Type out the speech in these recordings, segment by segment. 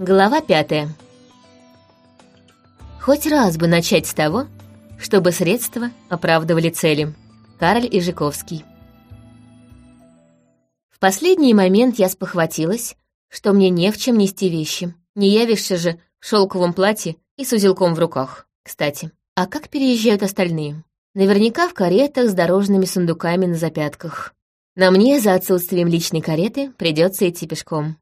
Глава пятая. Хоть раз бы начать с того, чтобы средства оправдывали цели. Кароль Ижиковский. В последний момент я спохватилась, что мне не в чем нести вещи. Не явишься же в шелковом платье и с узелком в руках. Кстати, а как переезжают остальные? Наверняка в каретах с дорожными сундуками на запятках. На мне за отсутствием личной кареты придется идти пешком.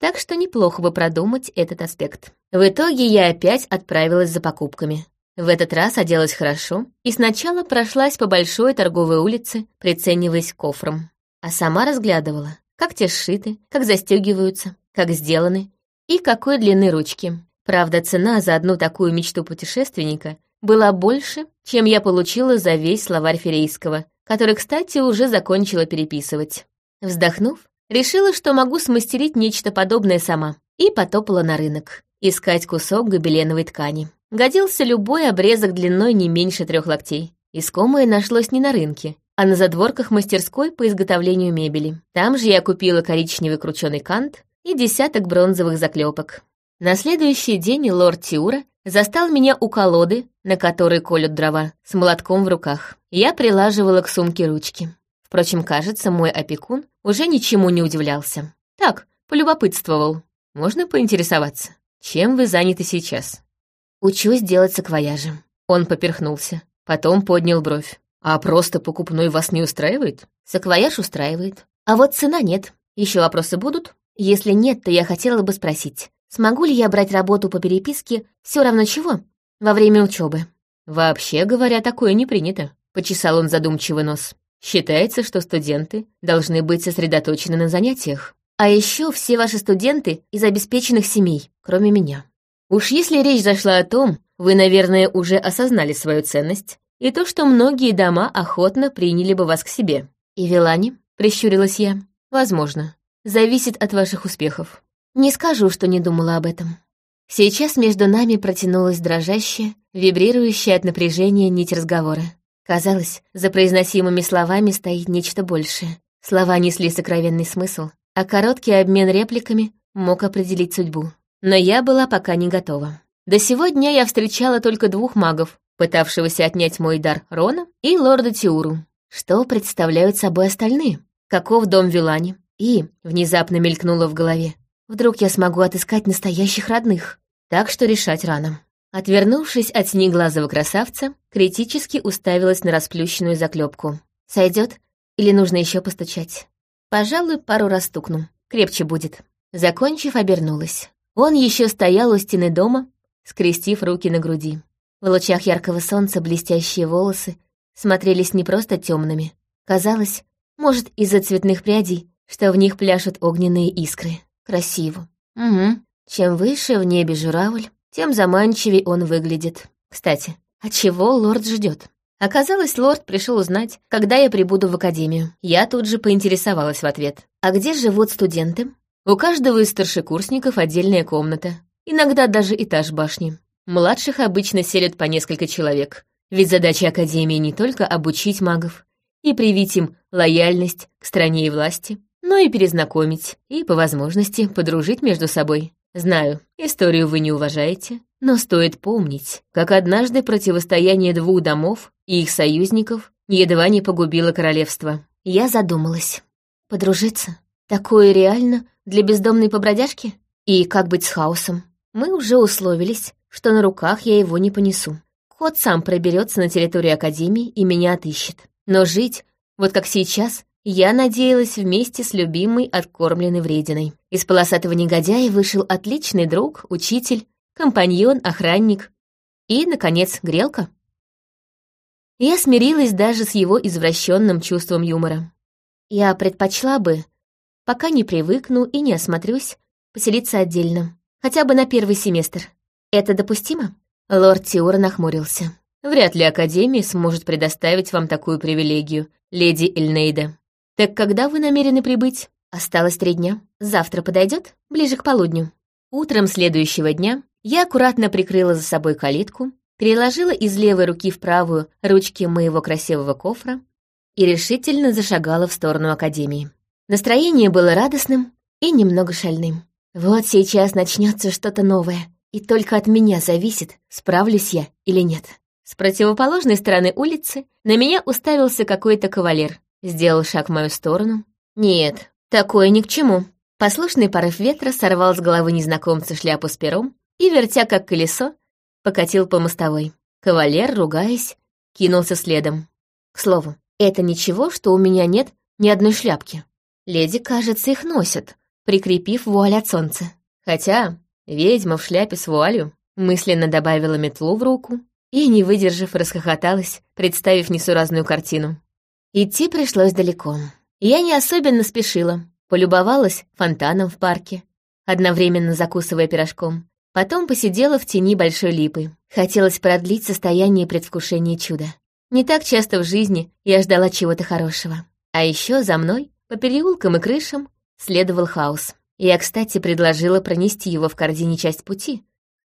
Так что неплохо бы продумать этот аспект. В итоге я опять отправилась за покупками. В этот раз оделась хорошо и сначала прошлась по большой торговой улице, прицениваясь к кофрам. А сама разглядывала, как те сшиты, как застегиваются, как сделаны и какой длины ручки. Правда, цена за одну такую мечту путешественника была больше, чем я получила за весь словарь ферейского, который, кстати, уже закончила переписывать. Вздохнув, Решила, что могу смастерить нечто подобное сама, и потопала на рынок, искать кусок гобеленовой ткани. Годился любой обрезок длиной не меньше трех локтей. Искомое нашлось не на рынке, а на задворках мастерской по изготовлению мебели. Там же я купила коричневый крученый кант и десяток бронзовых заклепок. На следующий день лорд Тиура застал меня у колоды, на которой колют дрова, с молотком в руках. Я прилаживала к сумке ручки. Впрочем, кажется, мой опекун уже ничему не удивлялся. Так, полюбопытствовал. Можно поинтересоваться, чем вы заняты сейчас? Учусь делать саквояжи. Он поперхнулся, потом поднял бровь. А просто покупной вас не устраивает? Саквояж устраивает. А вот цена нет. Еще вопросы будут? Если нет, то я хотела бы спросить, смогу ли я брать работу по переписке все равно чего во время учебы? Вообще говоря, такое не принято. Почесал он задумчивый нос. Считается, что студенты должны быть сосредоточены на занятиях. А еще все ваши студенты из обеспеченных семей, кроме меня. Уж если речь зашла о том, вы, наверное, уже осознали свою ценность и то, что многие дома охотно приняли бы вас к себе. И Вилане, прищурилась я, возможно, зависит от ваших успехов. Не скажу, что не думала об этом. Сейчас между нами протянулась дрожащая, вибрирующая от напряжения нить разговора. Казалось, за произносимыми словами стоит нечто большее. Слова несли сокровенный смысл, а короткий обмен репликами мог определить судьбу. Но я была пока не готова. До сегодня я встречала только двух магов, пытавшегося отнять мой дар Рона и лорда Тиуру. Что представляют собой остальные? Каков дом Вилани? И внезапно мелькнуло в голове. Вдруг я смогу отыскать настоящих родных. Так что решать рано. Отвернувшись от синеглазого красавца, критически уставилась на расплющенную заклепку. Сойдет? Или нужно еще постучать? Пожалуй, пару раз стукну. Крепче будет. Закончив, обернулась. Он еще стоял у стены дома, скрестив руки на груди. В лучах яркого солнца блестящие волосы смотрелись не просто темными. Казалось, может, из-за цветных прядей, что в них пляшут огненные искры. Красиво. Угу. Чем выше в небе журавль, тем заманчивее он выглядит. Кстати, а чего лорд ждет? Оказалось, лорд пришел узнать, когда я прибуду в академию. Я тут же поинтересовалась в ответ. А где живут студенты? У каждого из старшекурсников отдельная комната. Иногда даже этаж башни. Младших обычно селят по несколько человек. Ведь задача Академии не только обучить магов и привить им лояльность к стране и власти, но и перезнакомить, и, по возможности, подружить между собой. Знаю, историю вы не уважаете, но стоит помнить, как однажды противостояние двух домов и их союзников едва не погубило королевство. Я задумалась. Подружиться? Такое реально для бездомной побродяжки? И как быть с хаосом? Мы уже условились, что на руках я его не понесу. Кот сам проберется на территорию Академии и меня отыщет. Но жить, вот как сейчас, я надеялась вместе с любимой откормленной врединой. Из полосатого негодяя вышел отличный друг, учитель, компаньон, охранник и, наконец, грелка. Я смирилась даже с его извращенным чувством юмора. Я предпочла бы, пока не привыкну и не осмотрюсь, поселиться отдельно, хотя бы на первый семестр. Это допустимо? Лорд Тиура нахмурился. Вряд ли Академия сможет предоставить вам такую привилегию, леди Эльнейда. «Так когда вы намерены прибыть?» «Осталось три дня. Завтра подойдет? Ближе к полудню». Утром следующего дня я аккуратно прикрыла за собой калитку, переложила из левой руки в правую ручки моего красивого кофра и решительно зашагала в сторону Академии. Настроение было радостным и немного шальным. Вот сейчас начнется что-то новое, и только от меня зависит, справлюсь я или нет. С противоположной стороны улицы на меня уставился какой-то кавалер. Сделал шаг в мою сторону. Нет, такое ни к чему. Послушный порыв ветра сорвал с головы незнакомца шляпу с пером и, вертя как колесо, покатил по мостовой. Кавалер, ругаясь, кинулся следом. К слову, это ничего, что у меня нет ни одной шляпки. Леди, кажется, их носят, прикрепив вуаль от солнца. Хотя ведьма в шляпе с вуалью мысленно добавила метлу в руку и, не выдержав, расхохоталась, представив несуразную картину. Идти пришлось далеко. Я не особенно спешила, полюбовалась фонтаном в парке, одновременно закусывая пирожком. Потом посидела в тени большой липы. Хотелось продлить состояние предвкушения чуда. Не так часто в жизни я ждала чего-то хорошего. А еще за мной, по переулкам и крышам, следовал хаос. Я, кстати, предложила пронести его в корзине часть пути.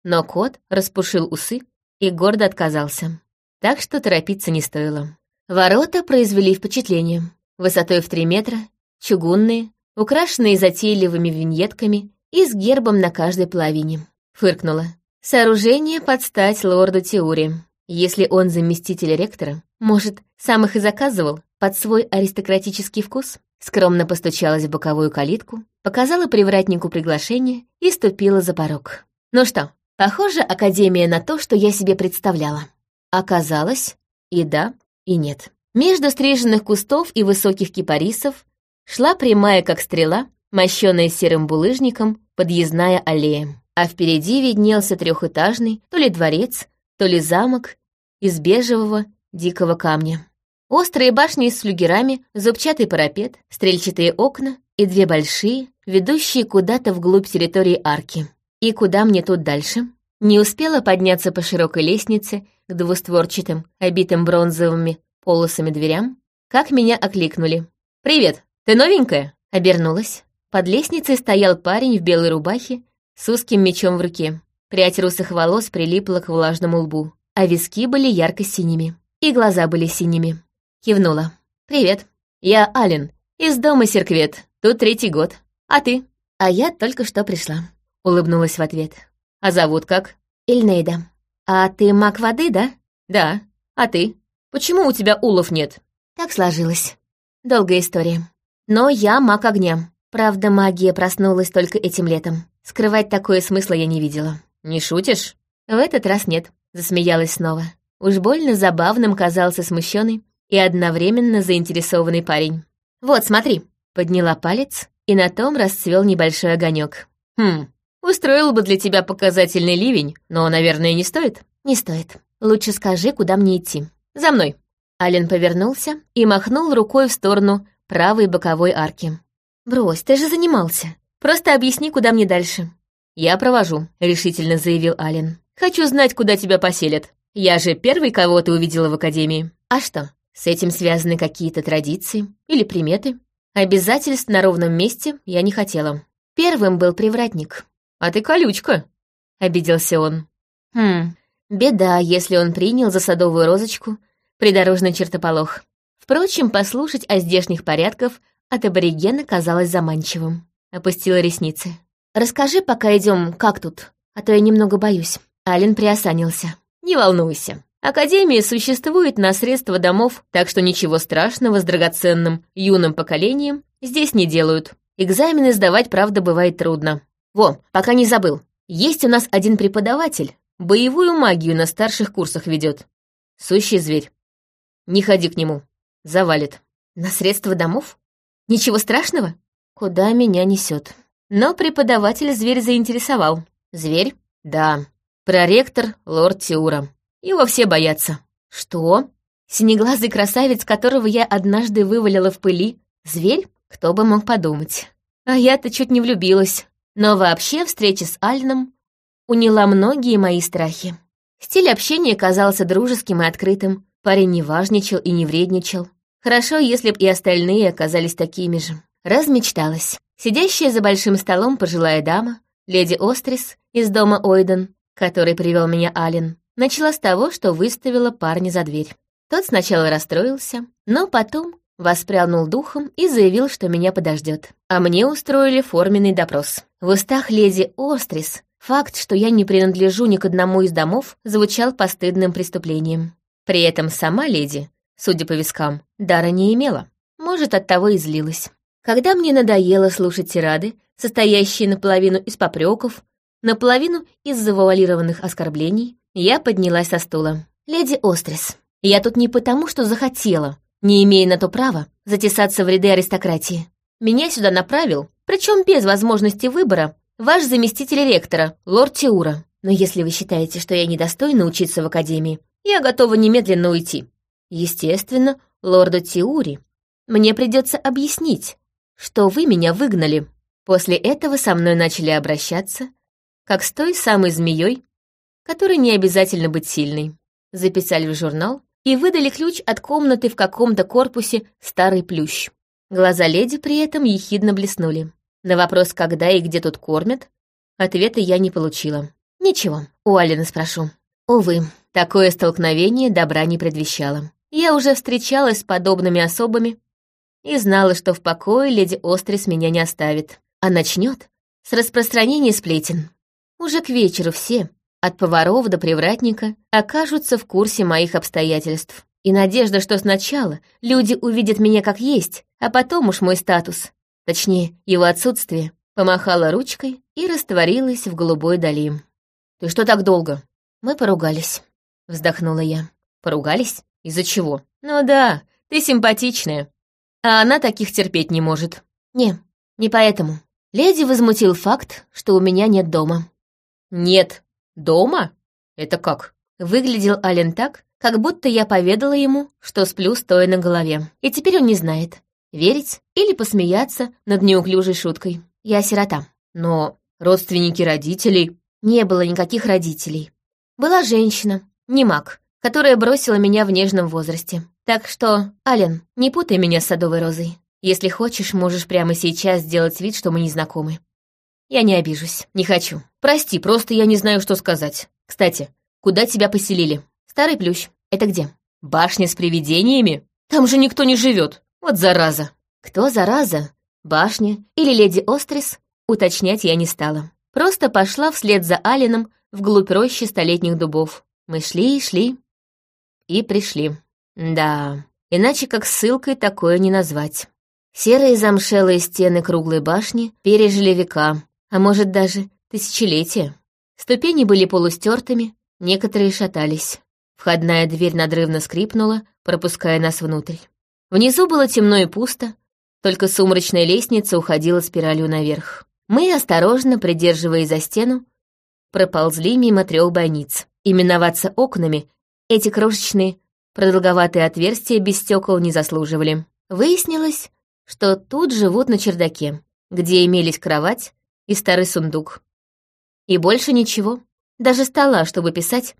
Но кот распушил усы и гордо отказался. Так что торопиться не стоило. Ворота произвели впечатление. Высотой в три метра, чугунные, украшенные затейливыми виньетками и с гербом на каждой половине. Фыркнула. Сооружение под стать лорду Теури. Если он заместитель ректора, может, сам их и заказывал под свой аристократический вкус? Скромно постучалась в боковую калитку, показала привратнику приглашение и ступила за порог. Ну что, похоже, Академия на то, что я себе представляла. Оказалось, и да, и нет. Между стриженных кустов и высоких кипарисов шла прямая, как стрела, мощенная серым булыжником, подъездная аллея. А впереди виднелся трехэтажный то ли дворец, то ли замок из бежевого дикого камня. Острые башни с флюгерами, зубчатый парапет, стрельчатые окна и две большие, ведущие куда-то вглубь территории арки. И куда мне тут дальше? Не успела подняться по широкой лестнице к двустворчатым, обитым бронзовыми полосами дверям, как меня окликнули. «Привет, ты новенькая?» Обернулась. Под лестницей стоял парень в белой рубахе с узким мечом в руке. Прядь русых волос прилипла к влажному лбу а виски были ярко-синими. И глаза были синими. Кивнула. «Привет. Я Ален. Из дома Серквет. Тут третий год. А ты?» «А я только что пришла», — улыбнулась в ответ. «А зовут как?» «Ильнейда. А ты маг воды, да?» «Да. А ты? Почему у тебя улов нет?» «Так сложилось. Долгая история. Но я маг огня. Правда, магия проснулась только этим летом. Скрывать такое смысла я не видела». «Не шутишь?» «В этот раз нет. Засмеялась снова. Уж больно забавным казался смущенный и одновременно заинтересованный парень. «Вот, смотри!» Подняла палец, и на том расцвел небольшой огонек. «Хм, устроил бы для тебя показательный ливень, но, наверное, не стоит?» «Не стоит. Лучше скажи, куда мне идти. За мной!» Ален повернулся и махнул рукой в сторону правой боковой арки. «Брось, ты же занимался. Просто объясни, куда мне дальше». «Я провожу», — решительно заявил Ален. Хочу знать, куда тебя поселят. Я же первый, кого ты увидела в академии. А что, с этим связаны какие-то традиции или приметы? Обязательств на ровном месте я не хотела. Первым был привратник. А ты колючка, — обиделся он. Хм, беда, если он принял за садовую розочку придорожный чертополох. Впрочем, послушать о здешних порядках от аборигена казалось заманчивым. Опустила ресницы. «Расскажи, пока идем, как тут, а то я немного боюсь». Ален приосанился. «Не волнуйся. Академия существует на средства домов, так что ничего страшного с драгоценным юным поколением здесь не делают. Экзамены сдавать, правда, бывает трудно. Во, пока не забыл. Есть у нас один преподаватель. Боевую магию на старших курсах ведет. Сущий зверь. Не ходи к нему. Завалит. На средства домов? Ничего страшного? Куда меня несет? Но преподаватель зверь заинтересовал. Зверь? Да. Проректор — лорд Тиура. Его все боятся. Что? Синеглазый красавец, которого я однажды вывалила в пыли? Зверь? Кто бы мог подумать. А я-то чуть не влюбилась. Но вообще встреча с Альном уняла многие мои страхи. Стиль общения казался дружеским и открытым. Парень не важничал и не вредничал. Хорошо, если б и остальные оказались такими же. Размечталась. Сидящая за большим столом пожилая дама, леди Острис из дома Ойден, который привел меня Ален, начала с того, что выставила парня за дверь. Тот сначала расстроился, но потом, воспрянул духом и заявил, что меня подождет. А мне устроили форменный допрос. В устах леди Острис факт, что я не принадлежу ни к одному из домов, звучал постыдным преступлением. При этом сама леди, судя по вискам, дара не имела. Может, оттого и злилась. Когда мне надоело слушать тирады, состоящие наполовину из попреков, наполовину из завуалированных оскорблений, я поднялась со стула. «Леди Острис, я тут не потому, что захотела, не имея на то права, затесаться в ряды аристократии. Меня сюда направил, причем без возможности выбора, ваш заместитель ректора, лорд Тиура. Но если вы считаете, что я недостойна учиться в академии, я готова немедленно уйти. Естественно, лорду Тиури мне придется объяснить, что вы меня выгнали. После этого со мной начали обращаться, как с той самой змеей, которой не обязательно быть сильной записали в журнал и выдали ключ от комнаты в каком-то корпусе старый плющ. Глаза леди при этом ехидно блеснули. На вопрос, когда и где тут кормят, ответа я не получила. Ничего, у Алины спрошу. Увы, такое столкновение добра не предвещало. Я уже встречалась с подобными особами и знала, что в покое леди Острис меня не оставит, а начнет с распространения сплетен. Уже к вечеру все, от поваров до привратника окажутся в курсе моих обстоятельств. И надежда, что сначала люди увидят меня как есть, а потом уж мой статус, точнее, его отсутствие, помахала ручкой и растворилась в голубой дали. «Ты что так долго?» «Мы поругались», — вздохнула я. «Поругались? Из-за чего?» «Ну да, ты симпатичная. А она таких терпеть не может». «Не, не поэтому. Леди возмутил факт, что у меня нет дома». «Нет, «Дома? Это как?» Выглядел Ален так, как будто я поведала ему, что сплю стоя на голове. И теперь он не знает, верить или посмеяться над неуклюжей шуткой. Я сирота. Но родственники родителей... Не было никаких родителей. Была женщина, не маг, которая бросила меня в нежном возрасте. Так что, Ален, не путай меня с садовой розой. Если хочешь, можешь прямо сейчас сделать вид, что мы не знакомы. Я не обижусь. Не хочу. Прости, просто я не знаю, что сказать. Кстати, куда тебя поселили? Старый плющ. Это где? Башня с привидениями? Там же никто не живет. Вот зараза. Кто зараза? Башня или леди Острис? Уточнять я не стала. Просто пошла вслед за Алином вглубь рощи столетних дубов. Мы шли и шли. И пришли. Да, иначе как ссылкой такое не назвать. Серые замшелые стены круглой башни пережили века, а может даже тысячелетия. Ступени были полустертыми, некоторые шатались. Входная дверь надрывно скрипнула, пропуская нас внутрь. Внизу было темно и пусто, только сумрачная лестница уходила спиралью наверх. Мы, осторожно, придерживаясь за стену, проползли мимо трех бойниц. Именоваться окнами эти крошечные, продолговатые отверстия без стекол не заслуживали. Выяснилось, что тут живут на чердаке, где имелись кровать, и старый сундук. И больше ничего. Даже стола, чтобы писать,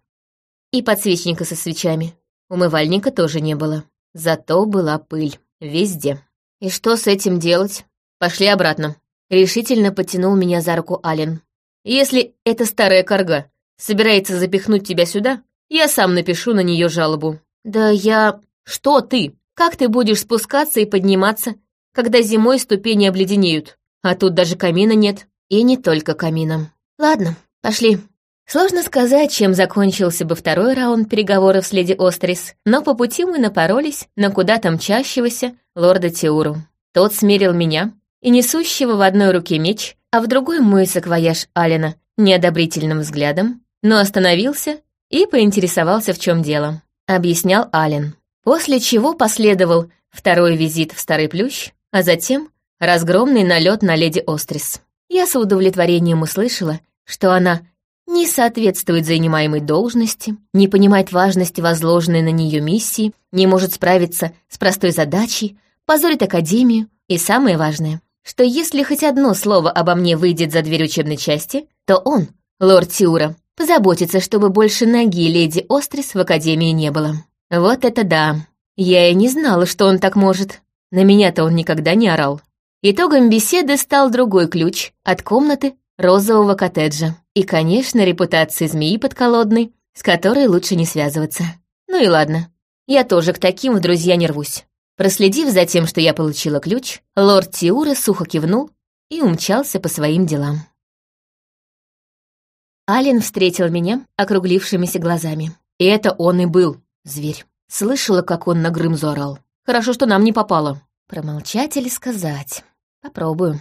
и подсвечника со свечами. Умывальника тоже не было. Зато была пыль. Везде. И что с этим делать? Пошли обратно. Решительно потянул меня за руку Ален. Если эта старая корга собирается запихнуть тебя сюда, я сам напишу на нее жалобу. Да я... Что ты? Как ты будешь спускаться и подниматься, когда зимой ступени обледенеют? А тут даже камина нет. И не только камином. Ладно, пошли. Сложно сказать, чем закончился бы второй раунд переговоров с леди Острис, но по пути мы напоролись на куда-то мчащегося лорда Теуру. Тот смерил меня и несущего в одной руке меч, а в другой мой саквояж Алина неодобрительным взглядом, но остановился и поинтересовался, в чем дело. Объяснял Ален. После чего последовал второй визит в Старый Плющ, а затем разгромный налет на леди Острис. Я с удовлетворением услышала, что она не соответствует занимаемой должности, не понимает важности возложенной на нее миссии, не может справиться с простой задачей, позорит Академию, и самое важное, что если хоть одно слово обо мне выйдет за дверь учебной части, то он, лорд Тиура, позаботится, чтобы больше ноги леди Острис в Академии не было. Вот это да. Я и не знала, что он так может. На меня-то он никогда не орал. Итогом беседы стал другой ключ от комнаты розового коттеджа. И, конечно, репутация змеи подколодной, с которой лучше не связываться. Ну и ладно, я тоже к таким в друзья не рвусь. Проследив за тем, что я получила ключ, лорд Тиура сухо кивнул и умчался по своим делам. Ален встретил меня округлившимися глазами. И это он и был, зверь. Слышала, как он на Грымзу орал. Хорошо, что нам не попало. Промолчать или сказать? Попробую.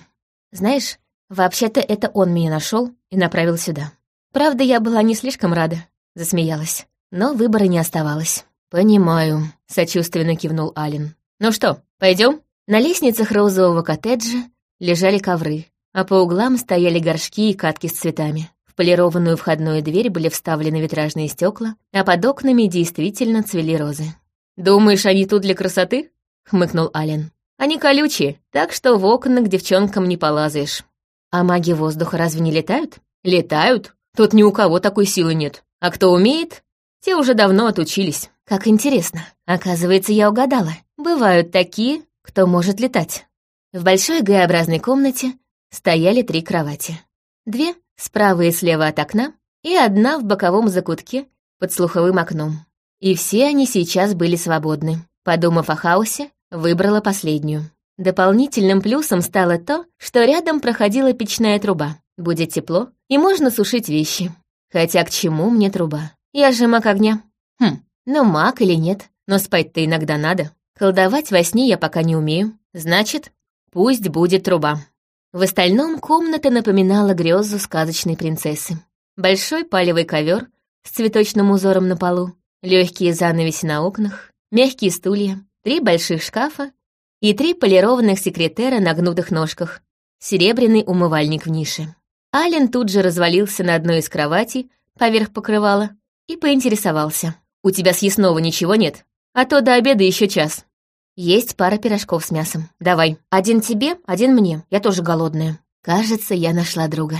Знаешь, вообще-то это он меня нашел и направил сюда. Правда, я была не слишком рада, засмеялась. Но выбора не оставалось. «Понимаю», — сочувственно кивнул Ален. «Ну что, пойдем? На лестницах розового коттеджа лежали ковры, а по углам стояли горшки и катки с цветами. В полированную входную дверь были вставлены витражные стекла, а под окнами действительно цвели розы. «Думаешь, они тут для красоты?» — хмыкнул Ален. «Они колючие, так что в окна к девчонкам не полазаешь». «А маги воздуха разве не летают?» «Летают. Тут ни у кого такой силы нет. А кто умеет, те уже давно отучились». Как интересно. Оказывается, я угадала. Бывают такие, кто может летать. В большой Г-образной комнате стояли три кровати. Две справа и слева от окна, и одна в боковом закутке под слуховым окном. И все они сейчас были свободны. Подумав о хаосе, выбрала последнюю. Дополнительным плюсом стало то, что рядом проходила печная труба. Будет тепло, и можно сушить вещи. Хотя к чему мне труба? Я же маг огня. Хм, ну, маг или нет, но спать-то иногда надо. Колдовать во сне я пока не умею. Значит, пусть будет труба. В остальном комната напоминала грезу сказочной принцессы. Большой палевый ковер с цветочным узором на полу, легкие занавеси на окнах, мягкие стулья, три больших шкафа и три полированных секретера на гнутых ножках, серебряный умывальник в нише. Ален тут же развалился на одной из кроватей поверх покрывала и поинтересовался. У тебя съестного ничего нет? А то до обеда еще час. Есть пара пирожков с мясом. Давай. Один тебе, один мне. Я тоже голодная. Кажется, я нашла друга.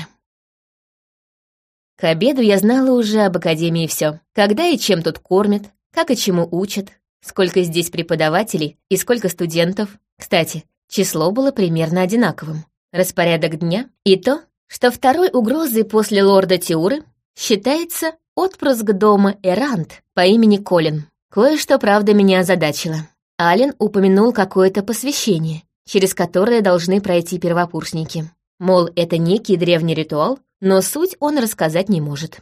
К обеду я знала уже об Академии все. Когда и чем тут кормят, как и чему учат, сколько здесь преподавателей и сколько студентов. Кстати, число было примерно одинаковым. Распорядок дня и то, что второй угрозой после лорда Тиуры считается отпрыск дома Эрант по имени Колин. Кое-что, правда, меня озадачило. Ален упомянул какое-то посвящение, через которое должны пройти первокурсники. Мол, это некий древний ритуал, но суть он рассказать не может.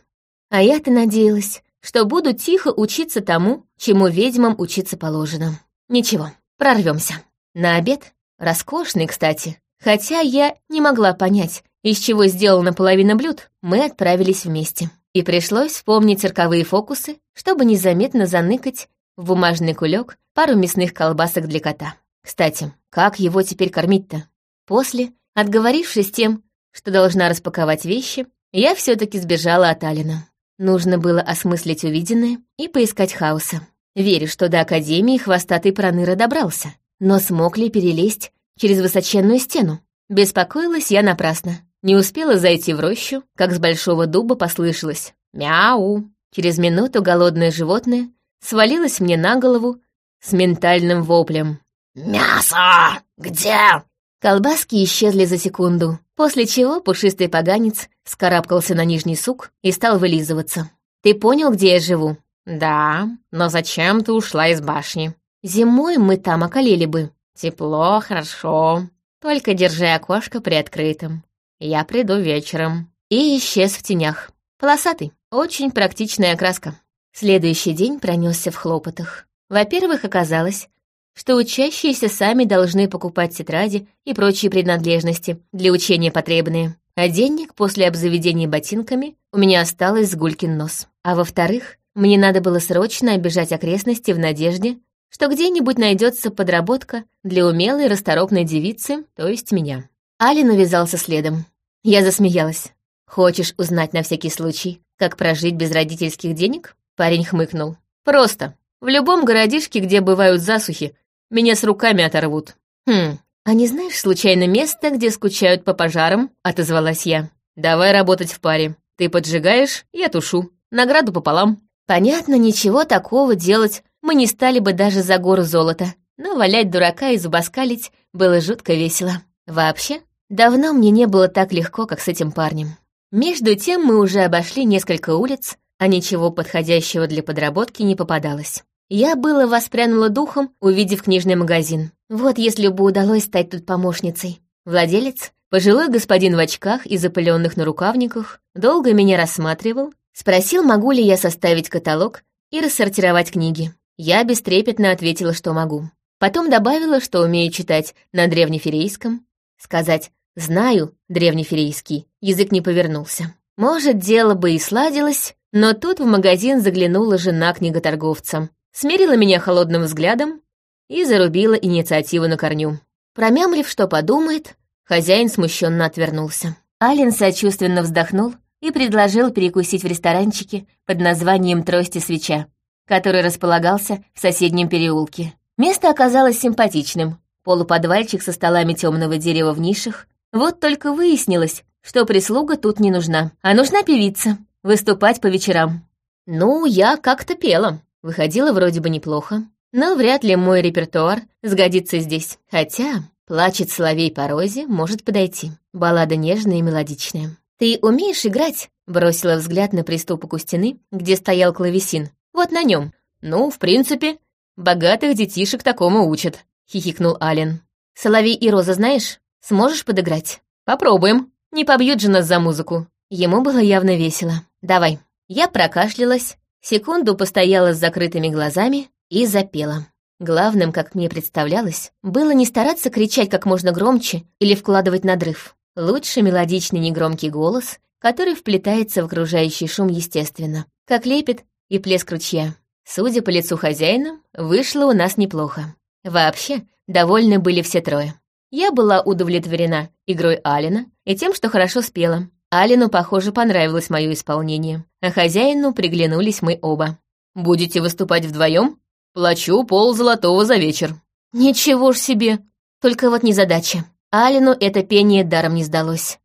А я-то надеялась, что буду тихо учиться тому, чему ведьмам учиться положено. Ничего, прорвемся. На обед, роскошный, кстати, хотя я не могла понять, из чего сделана половина блюд, мы отправились вместе и пришлось вспомнить цирковые фокусы, чтобы незаметно заныкать в бумажный кулек пару мясных колбасок для кота. Кстати, как его теперь кормить-то? После, отговорившись тем, что должна распаковать вещи, я все таки сбежала от Алина. Нужно было осмыслить увиденное и поискать хаоса. Верю, что до Академии хвостатый проныра добрался, но смог ли перелезть через высоченную стену? Беспокоилась я напрасно. Не успела зайти в рощу, как с большого дуба послышалось «Мяу!». Через минуту голодное животное свалилось мне на голову с ментальным воплем. «Мясо! Где?» Колбаски исчезли за секунду, после чего пушистый поганец скарабкался на нижний сук и стал вылизываться. «Ты понял, где я живу?» «Да, но зачем ты ушла из башни?» «Зимой мы там околели бы». «Тепло, хорошо. Только держи окошко приоткрытым. Я приду вечером. И исчез в тенях. Полосатый. Очень практичная окраска. Следующий день пронесся в хлопотах. Во-первых, оказалось, что учащиеся сами должны покупать тетради и прочие принадлежности для учения потребные. А денег после обзаведения ботинками у меня осталось с гулькин нос. А во-вторых, мне надо было срочно обижать окрестности в надежде, что где-нибудь найдется подработка для умелой расторопной девицы, то есть меня. Алин увязался следом. Я засмеялась. «Хочешь узнать на всякий случай, как прожить без родительских денег?» Парень хмыкнул. «Просто. В любом городишке, где бывают засухи, меня с руками оторвут». «Хм, а не знаешь случайно место, где скучают по пожарам?» — отозвалась я. «Давай работать в паре. Ты поджигаешь, я тушу. Награду пополам». Понятно, ничего такого делать мы не стали бы даже за гору золота, но валять дурака и зубоскалить было жутко весело. Вообще, давно мне не было так легко, как с этим парнем. Между тем мы уже обошли несколько улиц, а ничего подходящего для подработки не попадалось. Я было воспрянула духом, увидев книжный магазин. Вот если бы удалось стать тут помощницей. Владелец, пожилой господин в очках и запыленных нарукавниках, долго меня рассматривал, спросил, могу ли я составить каталог и рассортировать книги. Я бестрепетно ответила, что могу. Потом добавила, что умею читать на древнеферейском. Сказать «знаю» древнеферейский язык не повернулся. Может, дело бы и сладилось, но тут в магазин заглянула жена книготорговца, смерила меня холодным взглядом и зарубила инициативу на корню. Промямлив, что подумает, хозяин смущенно отвернулся. Ален сочувственно вздохнул и предложил перекусить в ресторанчике под названием «Трости свеча», который располагался в соседнем переулке. Место оказалось симпатичным. Полуподвальчик со столами темного дерева в нишах. Вот только выяснилось, что прислуга тут не нужна, а нужна певица, выступать по вечерам. Ну, я как-то пела. Выходило вроде бы неплохо. Но вряд ли мой репертуар сгодится здесь. Хотя «Плачет соловей по розе» может подойти. Баллада нежная и мелодичная. «Ты умеешь играть?» — бросила взгляд на приступок у стены, где стоял клавесин. «Вот на нем. Ну, в принципе, богатых детишек такому учат», — хихикнул Ален. «Соловей и роза знаешь? Сможешь подыграть?» «Попробуем. Не побьют же нас за музыку». Ему было явно весело. «Давай». Я прокашлялась, секунду постояла с закрытыми глазами и запела. Главным, как мне представлялось, было не стараться кричать как можно громче или вкладывать надрыв. Лучше мелодичный негромкий голос, который вплетается в окружающий шум естественно, как лепет и плеск ручья. Судя по лицу хозяина, вышло у нас неплохо. Вообще, довольны были все трое. Я была удовлетворена игрой Алина и тем, что хорошо спела. Алину, похоже, понравилось мое исполнение, а хозяину приглянулись мы оба. «Будете выступать вдвоем? Плачу пол золотого за вечер». «Ничего ж себе! Только вот незадача. Алину это пение даром не сдалось.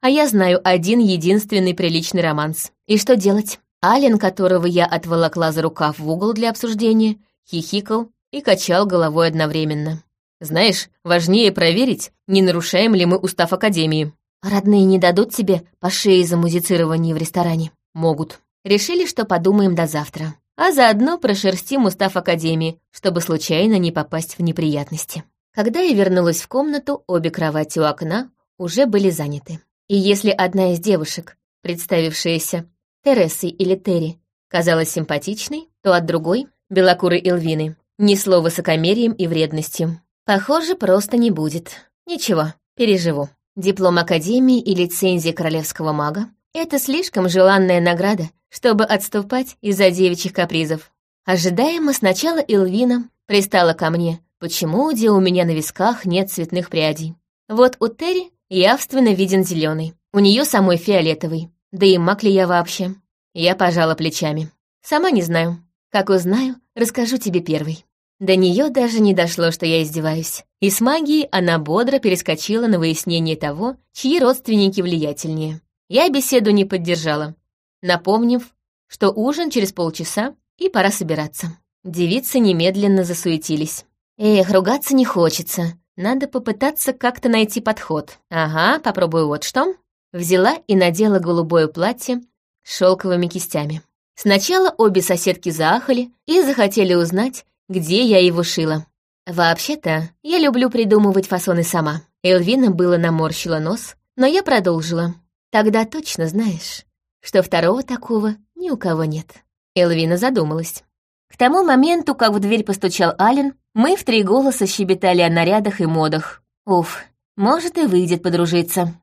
А я знаю один единственный приличный романс. И что делать? Ален, которого я отволокла за рукав в угол для обсуждения, хихикал и качал головой одновременно. Знаешь, важнее проверить, не нарушаем ли мы устав Академии. Родные не дадут тебе по шее за музицирование в ресторане? Могут. Решили, что подумаем до завтра. А заодно прошерстим устав Академии, чтобы случайно не попасть в неприятности. Когда я вернулась в комнату, обе кровати у окна уже были заняты. И если одна из девушек, представившаяся Тересой или Терри, казалась симпатичной, то от другой, белокурой Элвины, несло высокомерием и вредностью. Похоже, просто не будет. Ничего, переживу. Диплом Академии и лицензия Королевского мага — это слишком желанная награда, чтобы отступать из-за девичьих капризов. Ожидаемо сначала Элвина пристала ко мне, почему, где у меня на висках нет цветных прядей. Вот у Терри явственно виден зеленый, у нее самой фиолетовый. Да и маг ли я вообще? Я пожала плечами. Сама не знаю. Как узнаю, расскажу тебе первый. До нее даже не дошло, что я издеваюсь. И с магией она бодро перескочила на выяснение того, чьи родственники влиятельнее. Я беседу не поддержала, напомнив, что ужин через полчаса и пора собираться. Девицы немедленно засуетились. Эх, ругаться не хочется. Надо попытаться как-то найти подход. Ага, попробую вот что. Взяла и надела голубое платье с шелковыми кистями. Сначала обе соседки заахали и захотели узнать, где я его шила. Вообще-то, я люблю придумывать фасоны сама. Элвина было наморщила нос, но я продолжила. Тогда точно знаешь, что второго такого ни у кого нет. Элвина задумалась. К тому моменту, как в дверь постучал Ален, мы в три голоса щебетали о нарядах и модах. Уф, может и выйдет подружиться.